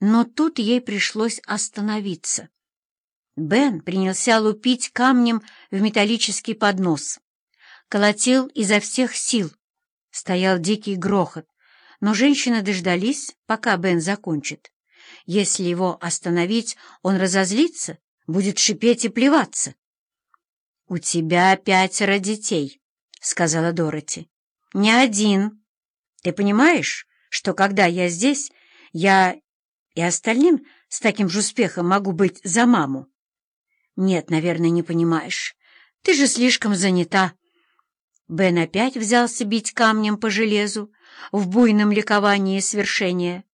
Но тут ей пришлось остановиться. Бен принялся лупить камнем в металлический поднос. Колотил изо всех сил. Стоял дикий грохот, но женщины дождались, пока Бен закончит. Если его остановить, он разозлится, будет шипеть и плеваться. — У тебя пятеро детей, — сказала Дороти. — Не один. Ты понимаешь, что когда я здесь, я и остальным с таким же успехом могу быть за маму? Нет, наверное, не понимаешь. Ты же слишком занята. Бен опять взялся бить камнем по железу в буйном ликовании свершения.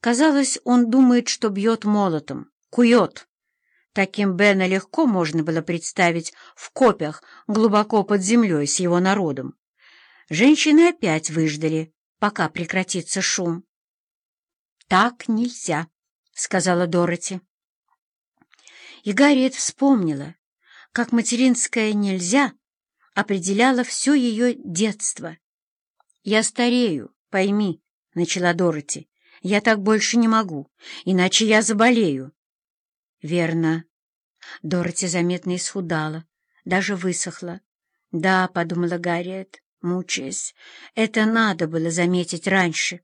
Казалось, он думает, что бьет молотом, кует. Таким Бена легко можно было представить в копях глубоко под землей с его народом. Женщины опять выждали, пока прекратится шум. «Так нельзя», — сказала Дороти. И Гарриет вспомнила, как материнское «нельзя» определяло все ее детство. «Я старею, пойми», — начала Дороти. «Я так больше не могу, иначе я заболею». «Верно». Дороти заметно исхудала, даже высохла. «Да», — подумала Гарриет, мучаясь, — «это надо было заметить раньше».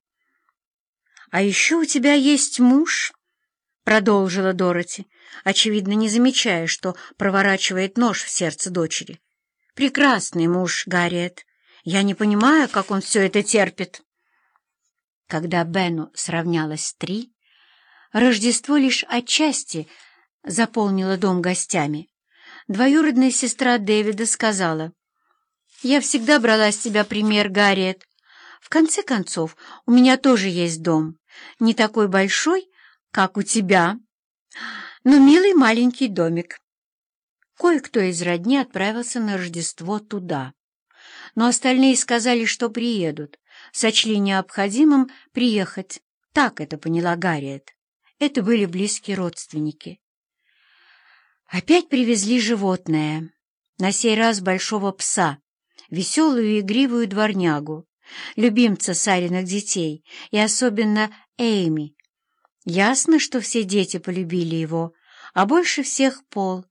«А еще у тебя есть муж?» — продолжила Дороти, очевидно, не замечая, что проворачивает нож в сердце дочери. «Прекрасный муж, Гарриет. Я не понимаю, как он все это терпит». Когда Бену сравнялось три, Рождество лишь отчасти заполнило дом гостями. Двоюродная сестра Дэвида сказала, «Я всегда брала с тебя пример, Гарриет. В конце концов, у меня тоже есть дом, не такой большой, как у тебя, но милый маленький домик». Кое-кто из родни отправился на Рождество туда, но остальные сказали, что приедут, сочли необходимым приехать. Так это поняла Гарриет. Это были близкие родственники. Опять привезли животное, на сей раз большого пса, веселую и игривую дворнягу, любимца Сариных детей, и особенно Эйми. Ясно, что все дети полюбили его, а больше всех Пол.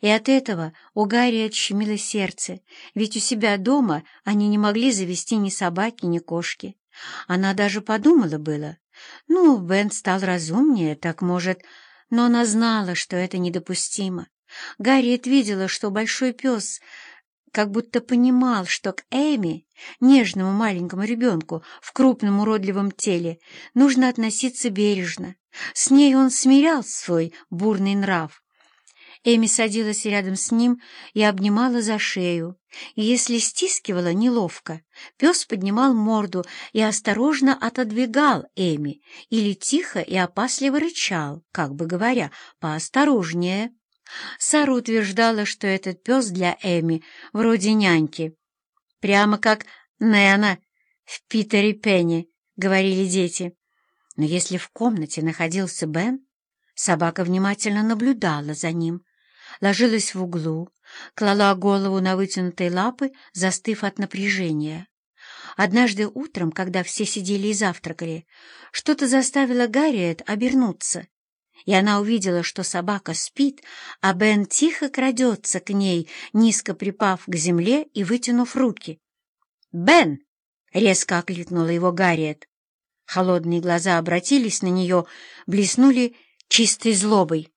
И от этого у Гарри отщемило сердце, ведь у себя дома они не могли завести ни собаки, ни кошки. Она даже подумала было. Ну, Бен стал разумнее, так может... Но она знала, что это недопустимо. Гарриет видела, что большой пес как будто понимал, что к Эми, нежному маленькому ребенку в крупном уродливом теле, нужно относиться бережно. С ней он смирял свой бурный нрав. Эми садилась рядом с ним и обнимала за шею, и если стискивала неловко, пес поднимал морду и осторожно отодвигал Эми или тихо и опасливо рычал, как бы говоря, поосторожнее. Сара утверждала, что этот пес для Эми вроде няньки. Прямо как Нэна в Питере Пенни, говорили дети. Но если в комнате находился Бен, собака внимательно наблюдала за ним, ложилась в углу, клала голову на вытянутые лапы, застыв от напряжения. Однажды утром, когда все сидели и завтракали, что-то заставило Гарриет обернуться и она увидела, что собака спит, а Бен тихо крадется к ней, низко припав к земле и вытянув руки. «Бен!» — резко окликнула его Гарриет. Холодные глаза обратились на нее, блеснули чистой злобой.